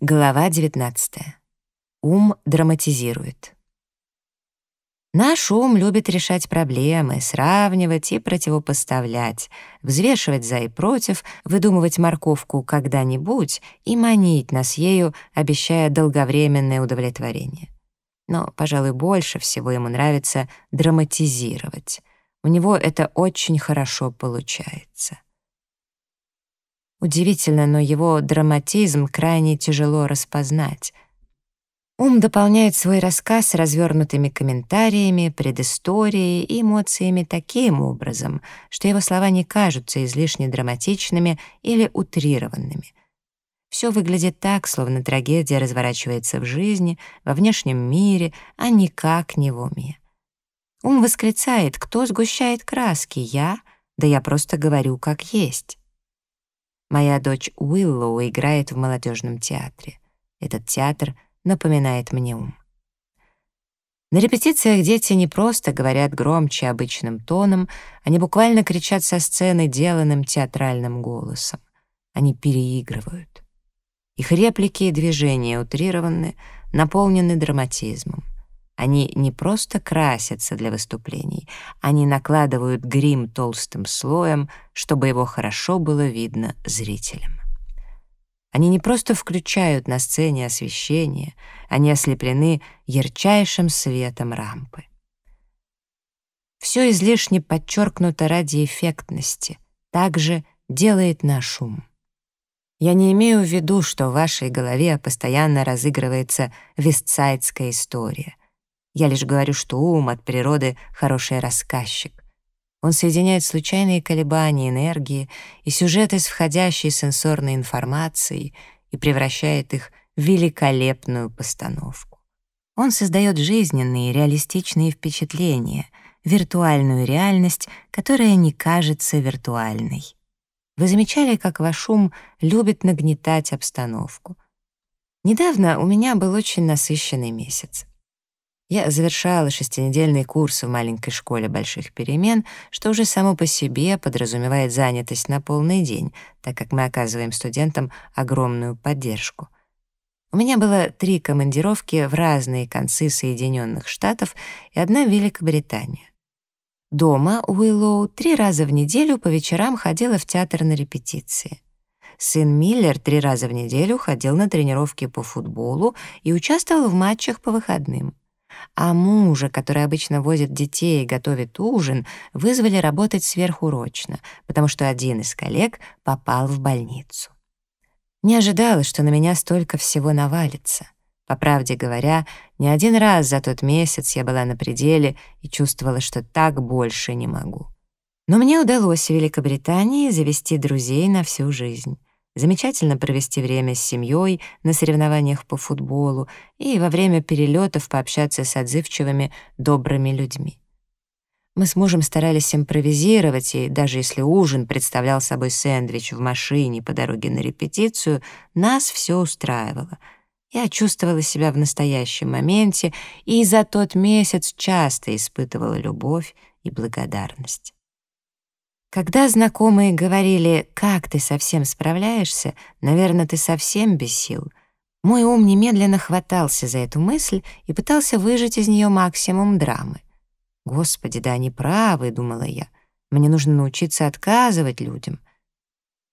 Глава 19. Ум драматизирует. Наш ум любит решать проблемы, сравнивать и противопоставлять, взвешивать за и против, выдумывать морковку когда-нибудь и манить нас ею, обещая долговременное удовлетворение. Но, пожалуй, больше всего ему нравится драматизировать. У него это очень хорошо получается. Удивительно, но его драматизм крайне тяжело распознать. Ум дополняет свой рассказ развернутыми комментариями, предысторией и эмоциями таким образом, что его слова не кажутся излишне драматичными или утрированными. Все выглядит так, словно трагедия разворачивается в жизни, во внешнем мире, а никак не в уме. Ум восклицает, кто сгущает краски, я? Да я просто говорю как есть. Моя дочь Уиллоу играет в молодежном театре. Этот театр напоминает мне ум. На репетициях дети не просто говорят громче обычным тоном, они буквально кричат со сцены деланным театральным голосом. Они переигрывают. Их реплики и движения утрированы, наполнены драматизмом. Они не просто красятся для выступлений, они накладывают грим толстым слоем, чтобы его хорошо было видно зрителям. Они не просто включают на сцене освещение, они ослеплены ярчайшим светом рампы. Все излишне подчеркнуто ради эффектности, также делает наш шум. Я не имею в виду, что в вашей голове постоянно разыгрывается вестсайдская история — я лишь говорю, что ум от природы хороший рассказчик. Он соединяет случайные колебания энергии и сюжеты с входящей сенсорной информацией и превращает их в великолепную постановку. Он создает жизненные, реалистичные впечатления, виртуальную реальность, которая не кажется виртуальной. Вы замечали, как ваш ум любит нагнетать обстановку? Недавно у меня был очень насыщенный месяц. Я завершала шестинедельный курс в маленькой школе больших перемен, что уже само по себе подразумевает занятость на полный день, так как мы оказываем студентам огромную поддержку. У меня было три командировки в разные концы Соединенных Штатов и одна в Великобританию. Дома Уиллоу три раза в неделю по вечерам ходила в театр на репетиции. Сын Миллер три раза в неделю ходил на тренировки по футболу и участвовал в матчах по выходным а мужа, который обычно возит детей и готовит ужин, вызвали работать сверхурочно, потому что один из коллег попал в больницу. Не ожидала, что на меня столько всего навалится. По правде говоря, не один раз за тот месяц я была на пределе и чувствовала, что так больше не могу. Но мне удалось в Великобритании завести друзей на всю жизнь замечательно провести время с семьей на соревнованиях по футболу и во время перелетов пообщаться с отзывчивыми, добрыми людьми. Мы с мужем старались импровизировать, и даже если ужин представлял собой сэндвич в машине по дороге на репетицию, нас все устраивало. Я чувствовала себя в настоящем моменте и за тот месяц часто испытывала любовь и благодарность. Когда знакомые говорили «как ты совсем справляешься», наверное, ты совсем без сил, мой ум немедленно хватался за эту мысль и пытался выжать из нее максимум драмы. «Господи, да они правы», — думала я, — «мне нужно научиться отказывать людям».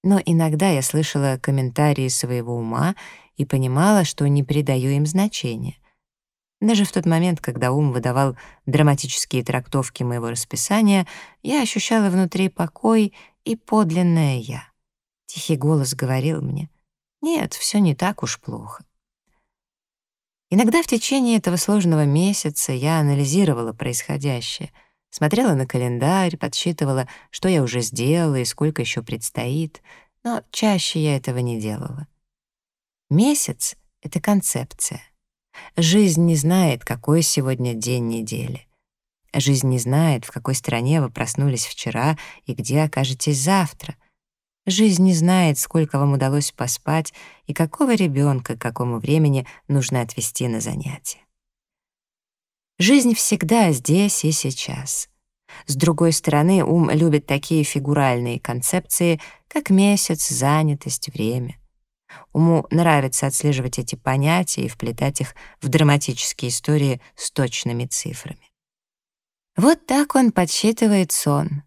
Но иногда я слышала комментарии своего ума и понимала, что не придаю им значения. Даже в тот момент, когда ум выдавал драматические трактовки моего расписания, я ощущала внутри покой и подлинное «я». Тихий голос говорил мне, «Нет, все не так уж плохо». Иногда в течение этого сложного месяца я анализировала происходящее, смотрела на календарь, подсчитывала, что я уже сделала и сколько еще предстоит, но чаще я этого не делала. Месяц — это концепция — Жизнь не знает, какой сегодня день недели. Жизнь не знает, в какой стране вы проснулись вчера и где окажетесь завтра. Жизнь не знает, сколько вам удалось поспать и какого ребенка к какому времени нужно отвезти на занятия. Жизнь всегда здесь и сейчас. С другой стороны, ум любит такие фигуральные концепции, как месяц, занятость, время. Уму нравится отслеживать эти понятия и вплетать их в драматические истории с точными цифрами. Вот так он подсчитывает сон.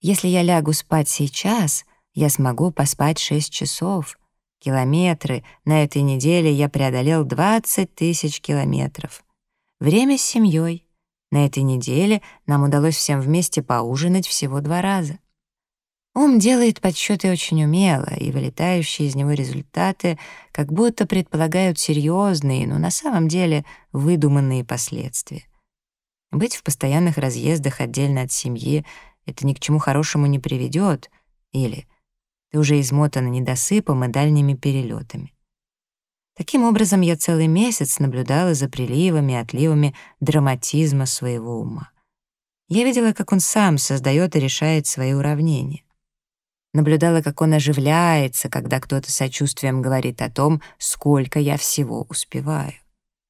Если я лягу спать сейчас, я смогу поспать 6 часов. Километры. На этой неделе я преодолел 20 тысяч километров. Время с семьей. На этой неделе нам удалось всем вместе поужинать всего два раза. Ум делает подсчеты очень умело, и вылетающие из него результаты как будто предполагают серьезные, но на самом деле выдуманные последствия. Быть в постоянных разъездах отдельно от семьи — это ни к чему хорошему не приведет, или ты уже измотана недосыпом и дальними перелетами. Таким образом, я целый месяц наблюдала за приливами и отливами драматизма своего ума. Я видела, как он сам создает и решает свои уравнения. Наблюдала, как он оживляется, когда кто-то сочувствием говорит о том, сколько я всего успеваю.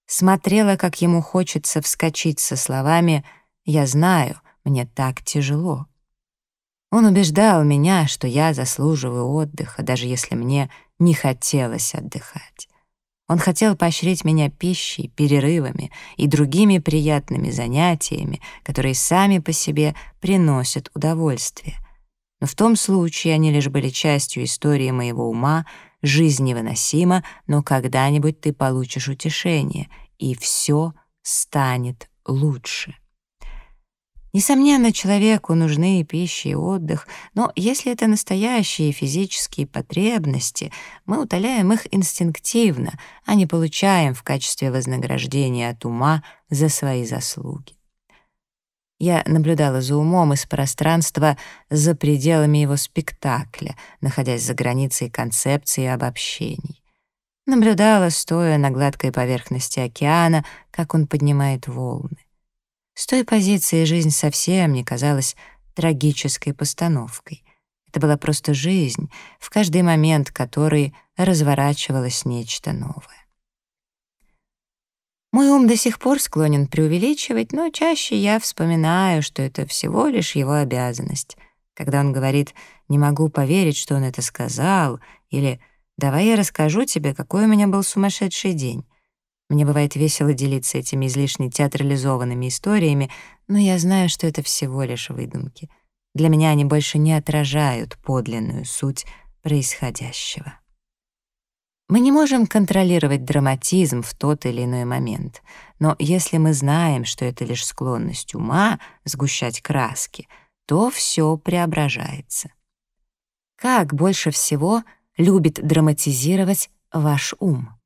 Смотрела, как ему хочется вскочить со словами «Я знаю, мне так тяжело». Он убеждал меня, что я заслуживаю отдыха, даже если мне не хотелось отдыхать. Он хотел поощрить меня пищей, перерывами и другими приятными занятиями, которые сами по себе приносят удовольствие. Но в том случае они лишь были частью истории моего ума, жизнь невыносима, но когда-нибудь ты получишь утешение, и все станет лучше. Несомненно, человеку нужны пища и отдых, но если это настоящие физические потребности, мы утоляем их инстинктивно, а не получаем в качестве вознаграждения от ума за свои заслуги. Я наблюдала за умом из пространства за пределами его спектакля, находясь за границей концепции и обобщений. Наблюдала, стоя на гладкой поверхности океана, как он поднимает волны. С той позиции жизнь совсем не казалась трагической постановкой. Это была просто жизнь, в каждый момент которой разворачивалось нечто новое. Мой ум до сих пор склонен преувеличивать, но чаще я вспоминаю, что это всего лишь его обязанность. Когда он говорит «не могу поверить, что он это сказал» или «давай я расскажу тебе, какой у меня был сумасшедший день», мне бывает весело делиться этими излишне театрализованными историями, но я знаю, что это всего лишь выдумки. Для меня они больше не отражают подлинную суть происходящего. Мы не можем контролировать драматизм в тот или иной момент, но если мы знаем, что это лишь склонность ума сгущать краски, то все преображается. Как больше всего любит драматизировать ваш ум?